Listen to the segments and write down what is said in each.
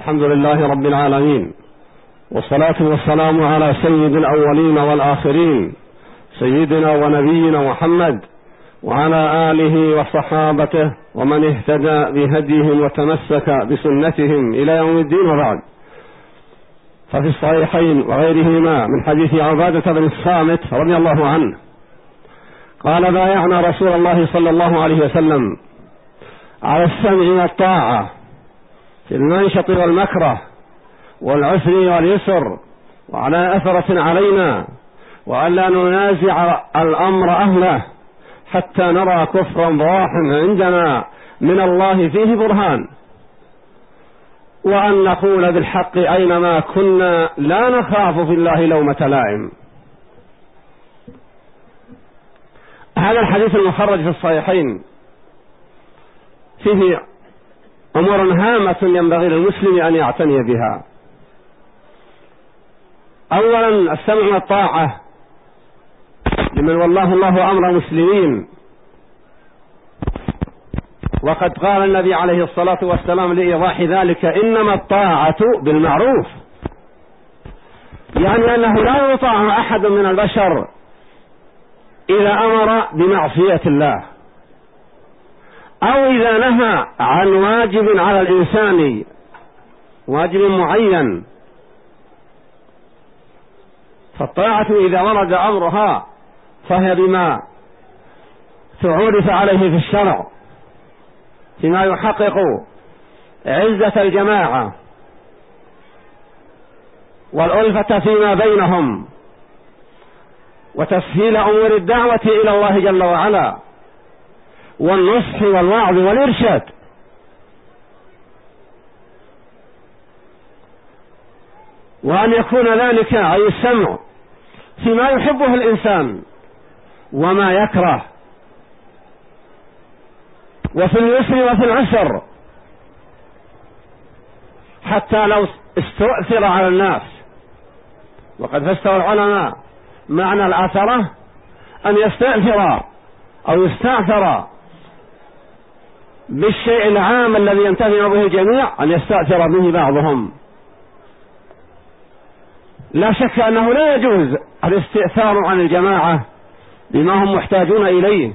الحمد لله رب العالمين والصلاة والسلام على سيد الأولين والآخرين سيدنا ونبينا محمد وعلى آله وصحابته ومن اهتدى بهديهم وتمسك بسنتهم إلى يوم الدين وبعد. ففي الصحيحين وغيرهما من حديث عبادة بن الصامت رضي الله عنه قال بايعنا رسول الله صلى الله عليه وسلم على السمع والطاعة في المنشط والمكره والعسر واليسر وعلى أثرة علينا وألا ننازع الأمر أهله حتى نرى كفرا ضاحا عندنا من الله فيه برهان. وأن نقول بالحق أينما كنا لا نخاف في الله لومة لائم. هذا الحديث المخرج في الصحيحين فيه أمور هامة ينبغي للمسلم أن يعتني بها. أولا السمع والطاعة. لمن والله الله أمر مسلمين وقد قال النبي عليه الصلاة والسلام لإيضاح ذلك إنما الطاعة بالمعروف. يعني أنه لا يطاع أحد من البشر إذا أمر بمعصية الله. أو إذا نهى عن واجب على الإنسان واجب معين. فالطاعة إذا ورد أمرها فهي بما تعرف عليه في الشرع فيما يحقق عزة الجماعة والألفة فيما بينهم وتسهيل أمور الدعوة إلى الله جل وعلا. والنصح والوعظ والإرشاد. وأن يكون ذلك أي السمع فيما يحبه الإنسان وما يكره. وفي اليسر وفي العسر. حتى لو استؤثر على الناس. وقد فسر العلماء معنى الآثرة أن يستأثر أو يستأثر بالشيء العام الذي ينتفع به الجميع أن يستأثر به بعضهم. لا شك أنه لا يجوز الاستئثار عن الجماعة بما هم محتاجون إليه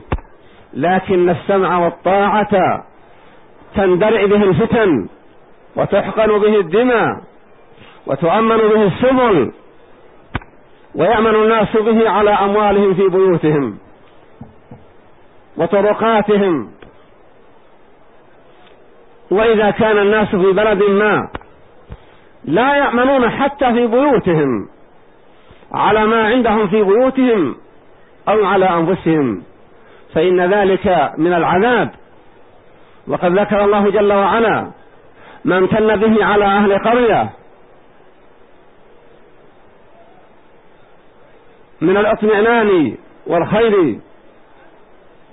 لكن السمع والطاعة تندرع به الفتن وتحقن به الدماء وتؤمن به السبل ويأمن الناس به على أموالهم في بيوتهم وطرقاتهم. وإذا كان الناس في بلد ما لا يأمنون حتى في بيوتهم على ما عندهم في بيوتهم أو على أنفسهم فإن ذلك من العذاب. وقد ذكر الله جل وعلا ما امتن به على أهل قرية من الاطمئنان والخير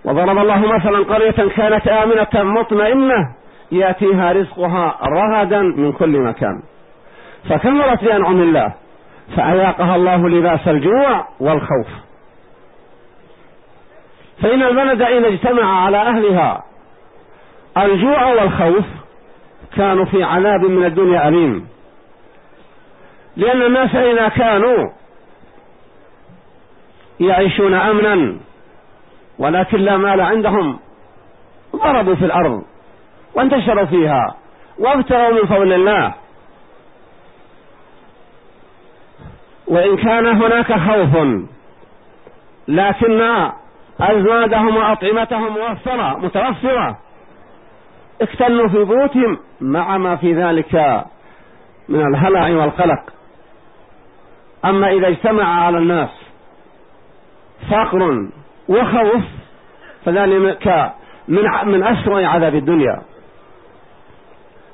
وضرب الله مثلا قرية كانت آمنة مطمئنة يأتيها رزقها رغدا من كل مكان. فكملت بأنعم الله؟ فأذاقها الله لباس الجوع والخوف. فإن البلد إذا اجتمع على أهلها الجوع والخوف كانوا في عذاب من الدنيا أليم. لأن الناس إذا كانوا يعيشون أمنا ولكن لا مال عندهم ضربوا في الأرض. وانتشروا فيها وابتغوا من فضل الله. وإن كان هناك خوف لكن أزوادهم وأطعمتهم موفرة متوفرة. اكتنوا في بيوتهم مع ما في ذلك من الهلع والقلق. أما إذا اجتمع على الناس فقر وخوف فذلك من من أسوأ عذاب الدنيا.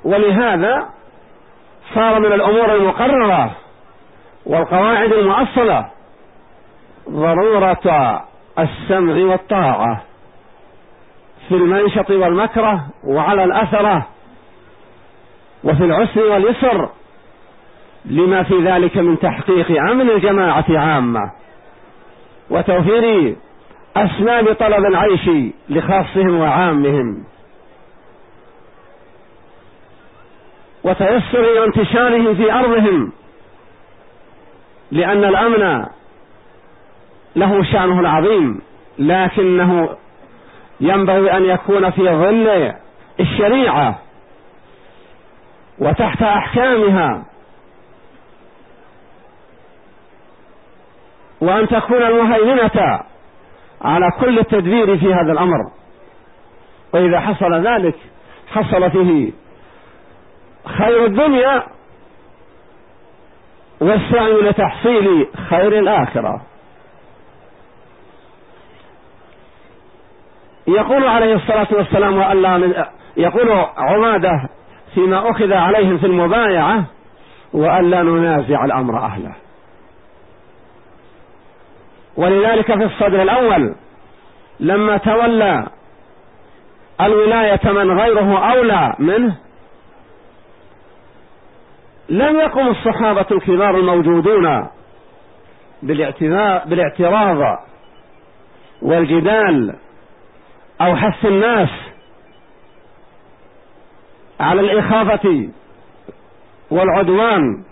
ولهذا صار من الأمور المقررة والقواعد المؤصلة ضرورة السمع والطاعة في المنشط والمكره وعلى الأثرة وفي العسر واليسر لما في ذلك من تحقيق أمن الجماعة عامة وتوفير أسباب طلب العيش لخاصهم وعامهم. وتيسر انتشاره في أرضهم لأن الأمن له شأنه العظيم لكنه ينبغي أن يكون في ظل الشريعة وتحت أحكامها وأن تكون المهيمنة على كل التدبير في هذا الأمر. وإذا حصل ذلك حصل فيه خير الدنيا والسعي لتحصيل خير الآخرة. يقول عليه الصلاة والسلام وألا يقول عمادة فيما أخذ عليهم في المبايعة وألا ننازع الأمر أهله. ولذلك في الصدر الأول لما تولى الولاية من غيره أولى منه لم يقم الصحابة الكبار الموجودون بالاعتراض والجدال أو حث الناس على الإخافة والعدوان.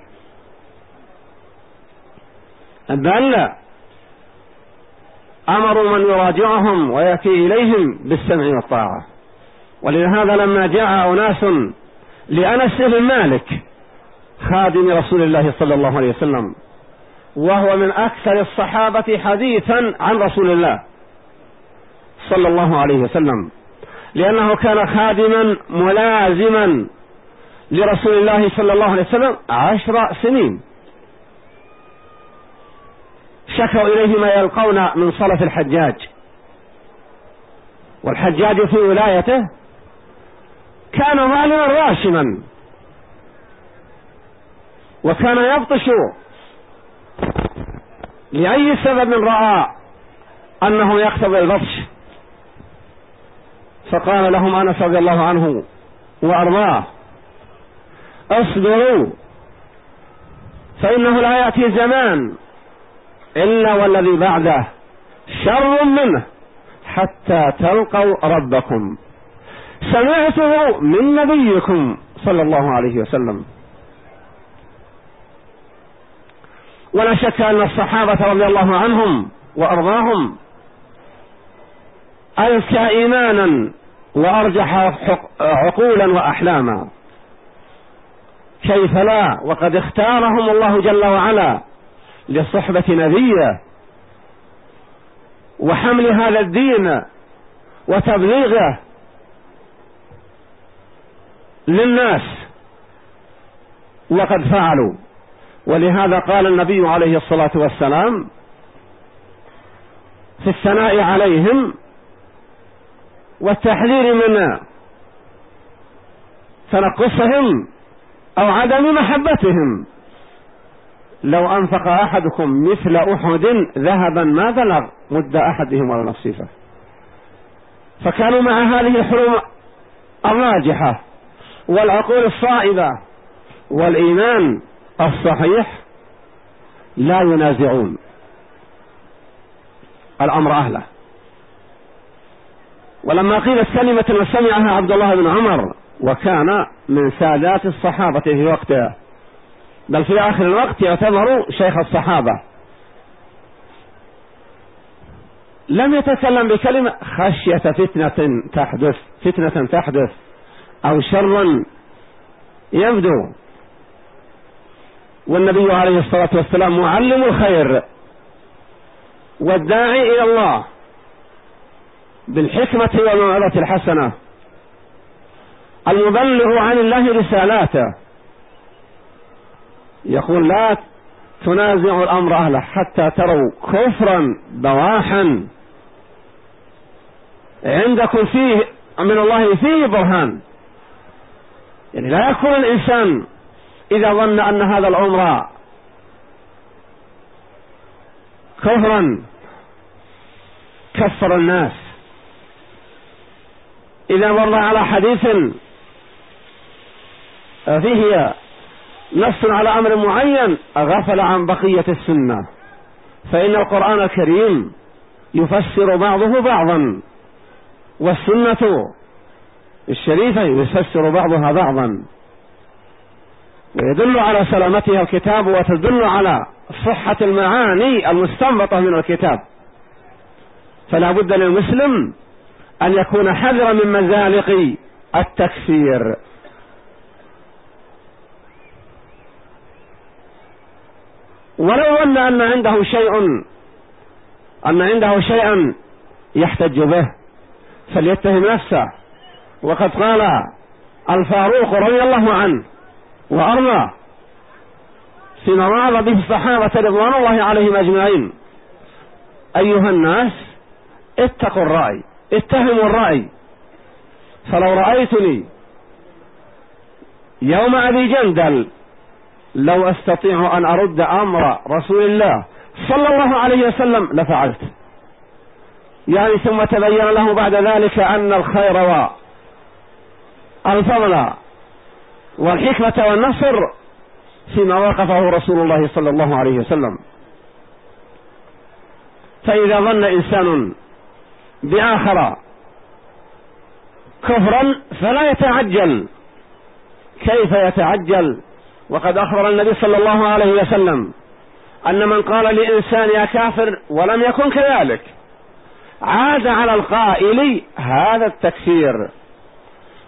بل أمروا من يراجعهم ويأتي إليهم بالسمع والطاعة. ولهذا لما جاء أناس لأنس بن مالك خادم رسول الله صلى الله عليه وسلم. وهو من أكثر الصحابة حديثا عن رسول الله صلى الله عليه وسلم. لأنه كان خادما ملازما لرسول الله صلى الله عليه وسلم عشر سنين. شكوا إليه ما يلقون من صلف الحجاج. والحجاج في ولايته كان ظالما راشما. وكان يبطش لأي سبب رأى أنه يقتضي البطش. فقال لهم أنس رضي الله عنه وأرضاه اصبروا فإنه لا يأتي زمان إلا والذي بعده شر منه حتى تلقوا ربكم. سمعته من نبيكم صلى الله عليه وسلم. ولا شك أن الصحابة رضي الله عنهم وأرضاهم أزكى إيمانا وأرجح عقولا وأحلاما. كيف لا؟ وقد اختارهم الله جل وعلا لصحبة نبيه وحمل هذا الدين وتبليغه للناس. وقد فعلوا. ولهذا قال النبي عليه الصلاة والسلام في الثناء عليهم والتحذير من تنقصهم أو عدم محبتهم. لو أنفق أحدكم مثل أحد ذهبا ما بلغ مد أحدهم ولا نصيفه فكانوا مع هذه الحلم الراجحة والعقول الصائبة والإيمان الصحيح لا ينازعون. الأمر أهله. ولما قيلت كلمة وسمعها عبد الله بن عمر وكان من سادات الصحابة في وقتها بل في آخر الوقت يعتبر شيخ الصحابة. لم يتكلم بكلمة خشية فتنة تحدث فتنة تحدث أو شر يبدو. والنبي عليه الصلاة والسلام معلم الخير والداعي إلى الله بالحكمة والموعظة الحسنة المبلغ عن الله رسالاته. يقول لا تنازعوا الأمر أهله حتى تروا كفرا بواحا. عندكم فيه من الله فيه برهان. يعني لا يكون الإنسان إذا ظن أن هذا العمر كفرا كفر الناس. إذا مر على حديث فيه نص على أمر معين غفل عن بقية السنة. فإن القرآن الكريم يفسر بعضه بعضا والسنة الشريفة يفسر بعضها بعضا. ويدل على سلامتها الكتاب وتدل على صحة المعاني المستنبطة من الكتاب. فلا بد للمسلم أن يكون حذرا من مزالق التكفير. ولو ظن أن عنده شيء أن عنده شيئا يحتج به فليتهم نفسه. وقد قال الفاروق رضي الله عنه وأرضاه فيما وعظ به الصحابة رضوان الله عليهم أجمعين. أيها الناس اتقوا الرأي اتهموا الرأي. فلو رأيتني يوم أبي جندل لو أستطيع أن أرد أمر رسول الله صلى الله عليه وسلم لفعلت. يعني ثم تبين له بعد ذلك أن الخير والفضل والحكمة والنصر فيما وقفه رسول الله صلى الله عليه وسلم. فإذا ظن إنسان بآخر كفرا فلا يتعجل. كيف يتعجل؟ وقد أخبر النبي صلى الله عليه وسلم أن من قال لإنسان يا كافر ولم يكن كذلك عاد على القائل هذا التكفير.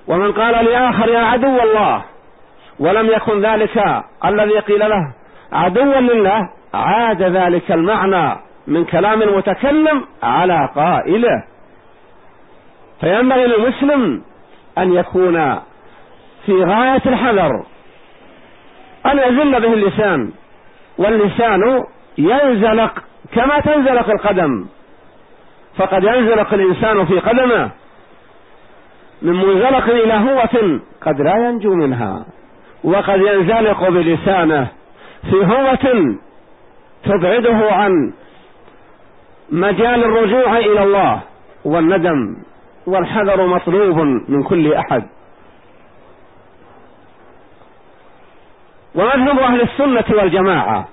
ومن قال لآخر يا عدو الله ولم يكن ذلك الذي قيل له. عدوا لله عاد ذلك المعنى من كلام المتكلم على قائله. فينبغي للمسلم أن يكون في غاية الحذر أن يزل به اللسان. واللسان ينزلق كما تنزلق القدم. فقد ينزلق الإنسان في قدمه من منزلق إلى هوة قد لا ينجو منها. وقد ينزلق بلسانه في هوة تبعده عن مجال الرجوع إلى الله والندم والحذر مطلوب من كل أحد. ومذهب أهل السنة والجماعة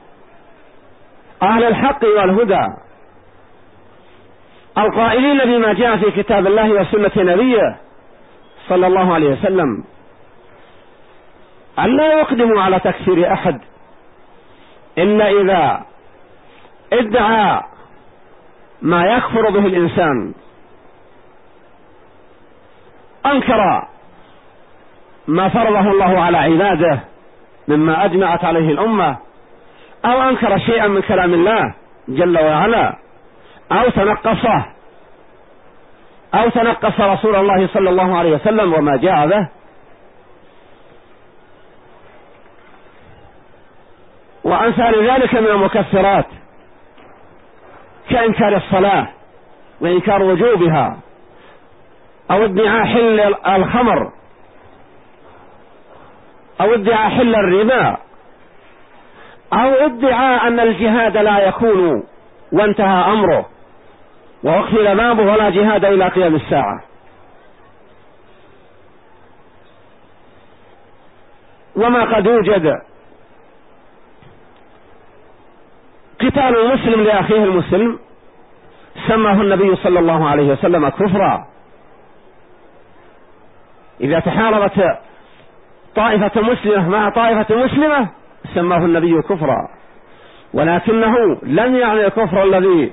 أهل الحق والهدى القائلين بما جاء في كتاب الله وسنة نبيه صلى الله عليه وسلم. أن لا يقدموا على تكفير أحد. إلا إذا ادعى ما يكفر به الإنسان أنكر ما فرضه الله على عباده مما أجمعت عليه الأمة أو أنكر شيئا من كلام الله جل وعلا أو تنقصه أو تنقص رسول الله صلى الله عليه وسلم وما جاء به. وأمثال ذلك من المكفرات كإنكار الصلاة وإنكار وجوبها أو ادعاء حل الخمر أو ادعاء حل الربا أو ادعاء أن الجهاد لا يكون وانتهى أمره وأقفل بابه ولا جهاد إلى قيام الساعة. وما قد يوجد قتال المسلم لأخيه المسلم سماه النبي صلى الله عليه وسلم كفرا. إذا تحاربت طائفة مسلمة مع طائفة مسلمة سماه النبي كفرا. ولكنه لم يعني الكفر الذي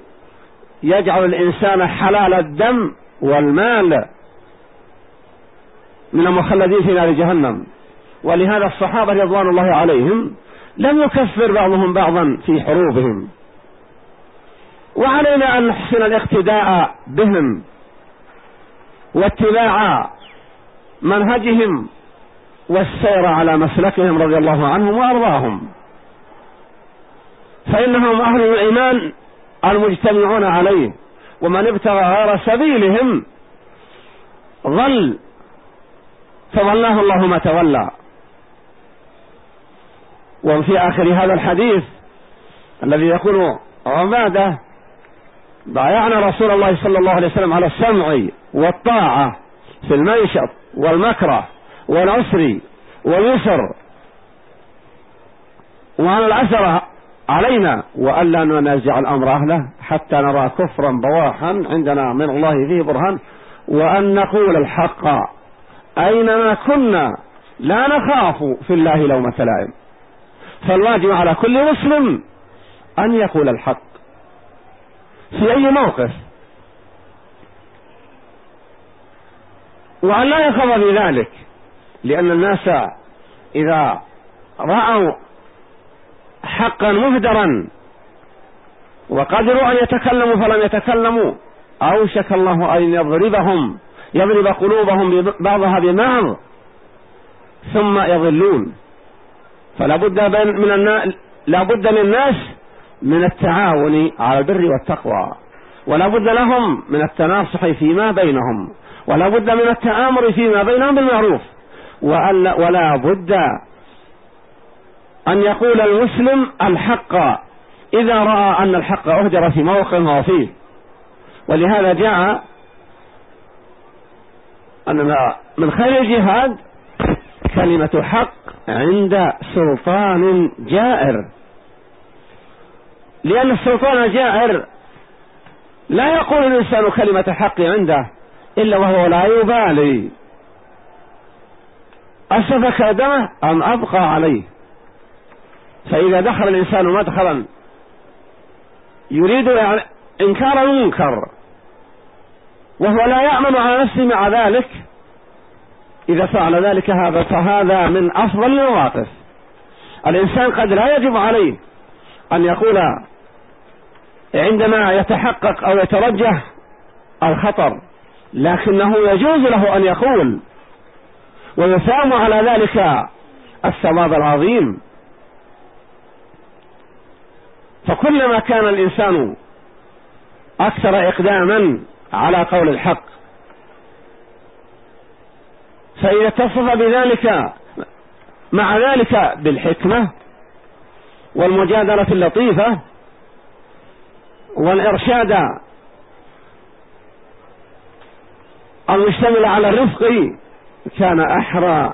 يجعل الإنسان حلال الدم والمال من المخلدين في نار جهنم. ولهذا الصحابة رضوان الله عليهم لم يكفر بعضهم بعضا في حروبهم. وعلينا أن نحسن الاقتداء بهم واتباع منهجهم والسير على مسلكهم رضي الله عنهم وأرضاهم. فإنهم أهل الإيمان المجتمعون عليه. ومن ابتغى غير سبيلهم ظل فولاه الله ما تولى. وفي آخر هذا الحديث الذي يقول عبادة بايعنا رسول الله صلى الله عليه وسلم على السمع والطاعة في المنشط والمكره والعسر واليسر. وعلى العسر علينا وألا ننازع الأمر أهله حتى نرى كفرا بواحا عندنا من الله فيه برهان. وأن نقول الحق أينما كنا لا نخاف في الله لومة لائم. فالواجب على كل مسلم أن يقول الحق في أي موقف. وأن لا يخض في ذلك لأن الناس إذا رأوا حقا مهدرا وقدروا أن يتكلموا فلم يتكلموا أوشك الله أن يضربهم يضرب قلوبهم بعضها ببعض ثم يضلون. فلا بد من الناس لا بد للناس من التعاون على البر والتقوى ولا بد لهم من التناصح فيما بينهم ولا بد من التآمر فيما بينهم بالمعروف ولا بد أن يقول المسلم الحق إذا رأى أن الحق أهدر في موقف هو فيه. ولهذا جاء أن من خير الجهاد كلمة حق عند سلطان جائر. لأن السلطان الجائر لا يقول الإنسان كلمة حق عنده إلا وهو لا يبالي. أسفك دمه أم أبقى عليه؟ فإذا دخل الإنسان مدخلا يريد إنكار المنكر وهو لا يأمن على نفسه مع ذلك إذا فعل ذلك هذا فهذا من أفضل المواقف. الإنسان قد لا يجب عليه أن يقول عندما يتحقق أو يترجح الخطر لكنه يجوز له أن يقول ويسام على ذلك الثواب العظيم. فكلما كان الإنسان أكثر إقداما على قول الحق فإذا اتصف بذلك مع ذلك بالحكمة والمجادلة اللطيفة والإرشاد المشتمل على الرفق كان أحرى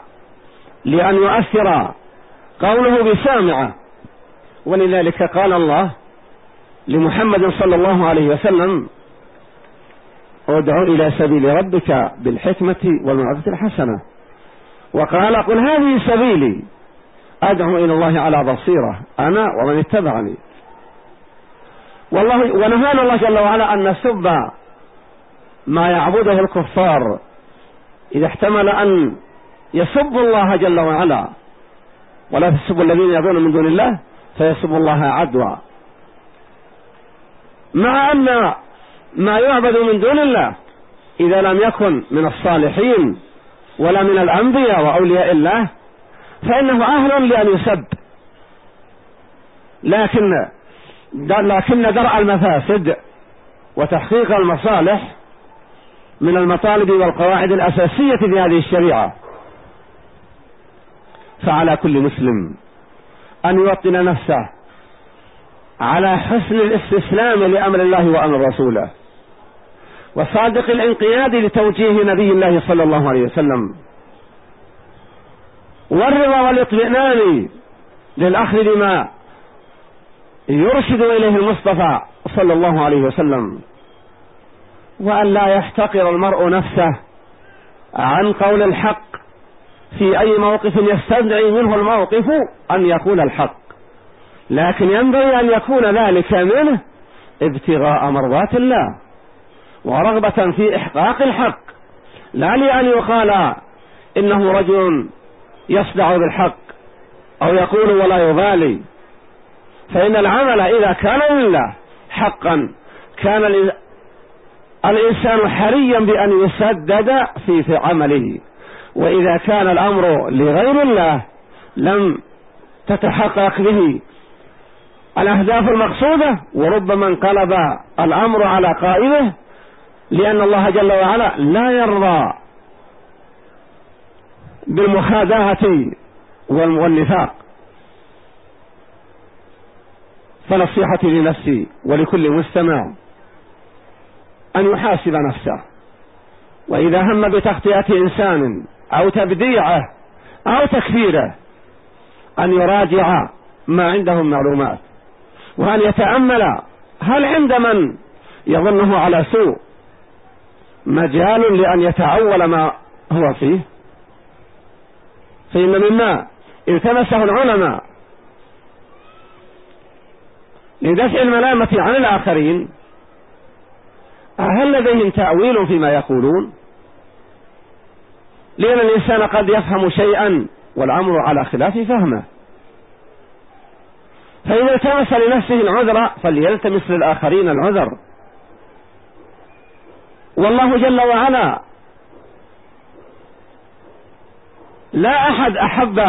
لأن يؤثر قوله بسامعة ولذلك قال الله لمحمد صلى الله عليه وسلم ادع إلى سبيل ربك بالحكمة والموعظة الحسنة. وقال قل هذه سبيلي. أدعو إلى الله على بصيرة أنا ومن اتبعني. والله ونهانا الله جل وعلا أن نسب ما يعبده الكفار. إذا احتمل أن يسب الله جل وعلا. ولا تسبوا الذين يدعون من دون الله فيسب الله عدوى مع أن ما يعبد من دون الله إذا لم يكن من الصالحين ولا من الأنبياء وأولياء الله فإنه أهل لأن يسب. لكن لكن درء المفاسد وتحقيق المصالح من المطالب والقواعد الأساسية في هذه الشريعة. فعلى كل مسلم أن يوطن نفسه على حسن الاستسلام لأمر الله وأمر رسوله. وصادق الانقياد لتوجيه نبي الله صلى الله عليه وسلم. والرضا والاطمئنان للأخذ بما يرشد إليه المصطفى صلى الله عليه وسلم. وأن لا يحتقر المرء نفسه عن قول الحق. في أي موقف يستدعي منه الموقف أن يقول الحق. لكن ينبغي أن يكون ذلك منه ابتغاء مرضات الله. ورغبة في إحقاق الحق. لا لأن يقال إنه رجل يصدع بالحق أو يقول ولا يبالي. فإن العمل إذا كان لله حقا كان الإنسان حريا بأن يسدد في عمله. وإذا كان الأمر لغير الله لم تتحقق به الأهداف المقصودة وربما انقلب الأمر على قائله لأن الله جل وعلا لا يرضى بالمخادعة والنفاق. فنصيحتي لنفسي ولكل مستمع أن يحاسب نفسه. وإذا هم بتخطئة إنسان أو تبديعه أو تكفيره أن يراجع ما عنده من معلومات. وأن يتأمل هل عند من يظنه على سوء مجال لأن يتعول ما هو فيه. فإن مما التمسه العلماء لدفع الملامة عن الآخرين هل لديهم تأويل فيما يقولون؟ لأن الإنسان قد يفهم شيئا والأمر على خلاف فهمه. فإذا التمس لنفسه العذر فليلتمس للآخرين العذر. والله جل وعلا لا أحد أحب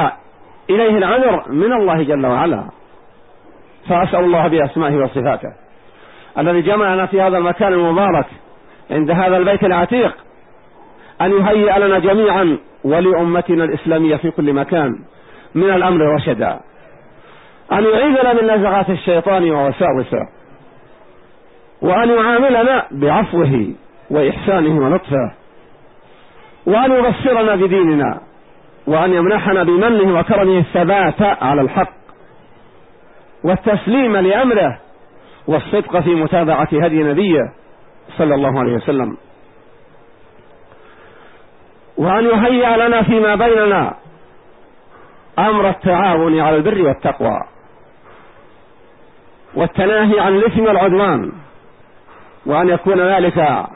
إليه العذر من الله جل وعلا. فأسأل الله بأسمائه وصفاته الذي جمعنا في هذا المكان المبارك عند هذا البيت العتيق أن يهيئ لنا جميعا ولأمتنا الإسلامية في كل مكان من الأمر رشدا أن يعيذنا من نزغات الشيطان ووساوسه. وأن يعاملنا بعفوه. وإحسانه ولطفه وأن يبصرنا بديننا وأن يمنحنا بمنه وكرمه الثبات على الحق والتسليم لأمره والصدق في متابعة هدي نبيه صلى الله عليه وسلم. وأن يهيئ لنا فيما بيننا أمر التعاون على البر والتقوى والتناهي عن الإثم والعدوان وأن يكون ذلك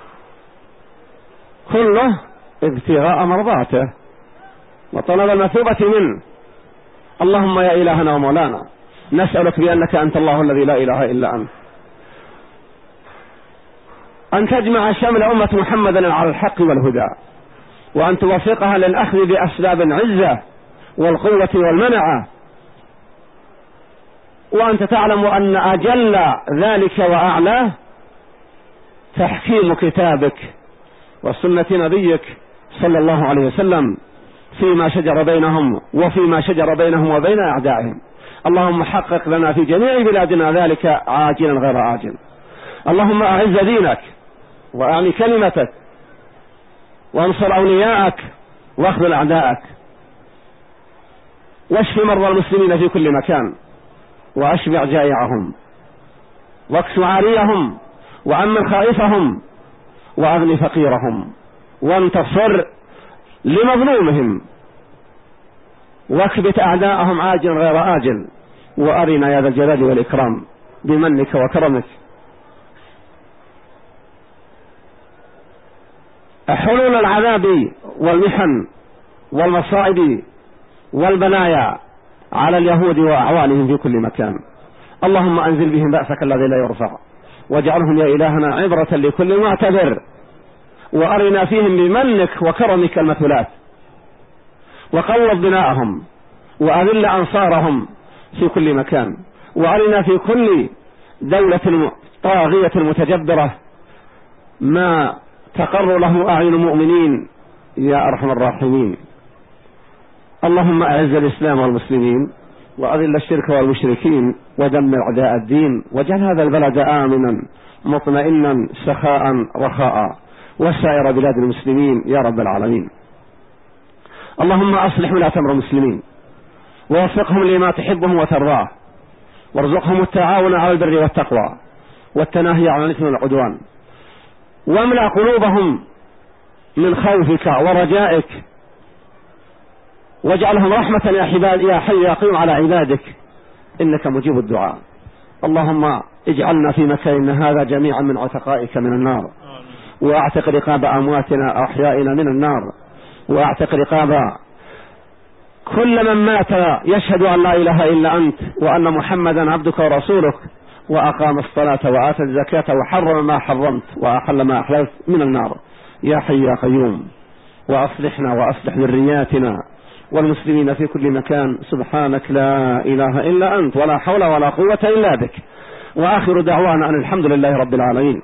كله ابتغاء مرضاته وطلب المثوبة منه. اللهم يا إلهنا ومولانا نسألك بأنك أنت الله الذي لا إله إلا أنت. أن تجمع شمل أمة محمد على الحق والهدى وأن توفقها للأخذ بأسباب العزة والقوة والمنعة وأنت تعلم أن أجل ذلك وأعلاه تحكيم كتابك. وسنة نبيك صلى الله عليه وسلم فيما شجر بينهم وفيما شجر بينهم وبين أعدائهم. اللهم حقق لنا في جميع بلادنا ذلك عاجلا غير عاجل. اللهم أعز دينك وأعلي كلمتك وانصر أولياءك وأخذل أعداءك. واشف مرضى المسلمين في كل مكان وأشبع جائعهم واكس عاريهم وأمن خائفهم وأغن فقيرهم وانتصر لمظلومهم واكبت أعداءهم عاجل غير آجل وأرنا يا ذا الجلال والإكرام بمنك وكرمك. حلول العذاب والمحن والمصائب والبلايا على اليهود وأعوانهم في كل مكان. اللهم أنزل بهم بأسك الذي لا يرفع. واجعلهم يا إلهنا عبرة لكل معتبر. وأرنا فيهم بمنك وكرمك المثلات. وقوض بناءهم وأذل أنصارهم في كل مكان. وأرنا في كل دولة طاغية متجبرة ما تقر له أعين المؤمنين. يا أرحم الراحمين. اللهم أعز الإسلام والمسلمين. وأذل الشرك والمشركين ودمر أعداء الدين واجعل هذا البلد آمنا مطمئنا سخاء رخاء. وسائر بلاد المسلمين يا رب العالمين. اللهم أصلح ولاة أمر المسلمين. ووفقهم لما تحبه وترضاه. وارزقهم التعاون على البر والتقوى. والتناهي عن الإثم والعدوان. واملأ قلوبهم من خوفك ورجائك واجعلهم رحمة يا حباد يا حي يا قيوم على عبادك. إنك مجيب الدعاء. اللهم اجعلنا في مكاننا هذا جميعا من عتقائك من النار. واعتق رقاب أمواتنا أحيائنا من النار. واعتق رقاب كل من مات يشهد أن لا إله إلا أنت وأن محمدا عبدك ورسولك. وأقام الصلاة وآتى الزكاة وحرم ما حرمت وأحل ما أحللت من النار. يا حي يا قيوم. وأصلحنا وأصلح ذرياتنا. والمسلمين في كل مكان سبحانك لا إله إلا أنت ولا حول ولا قوة إلا بك. وآخر دعوانا أن الحمد لله رب العالمين.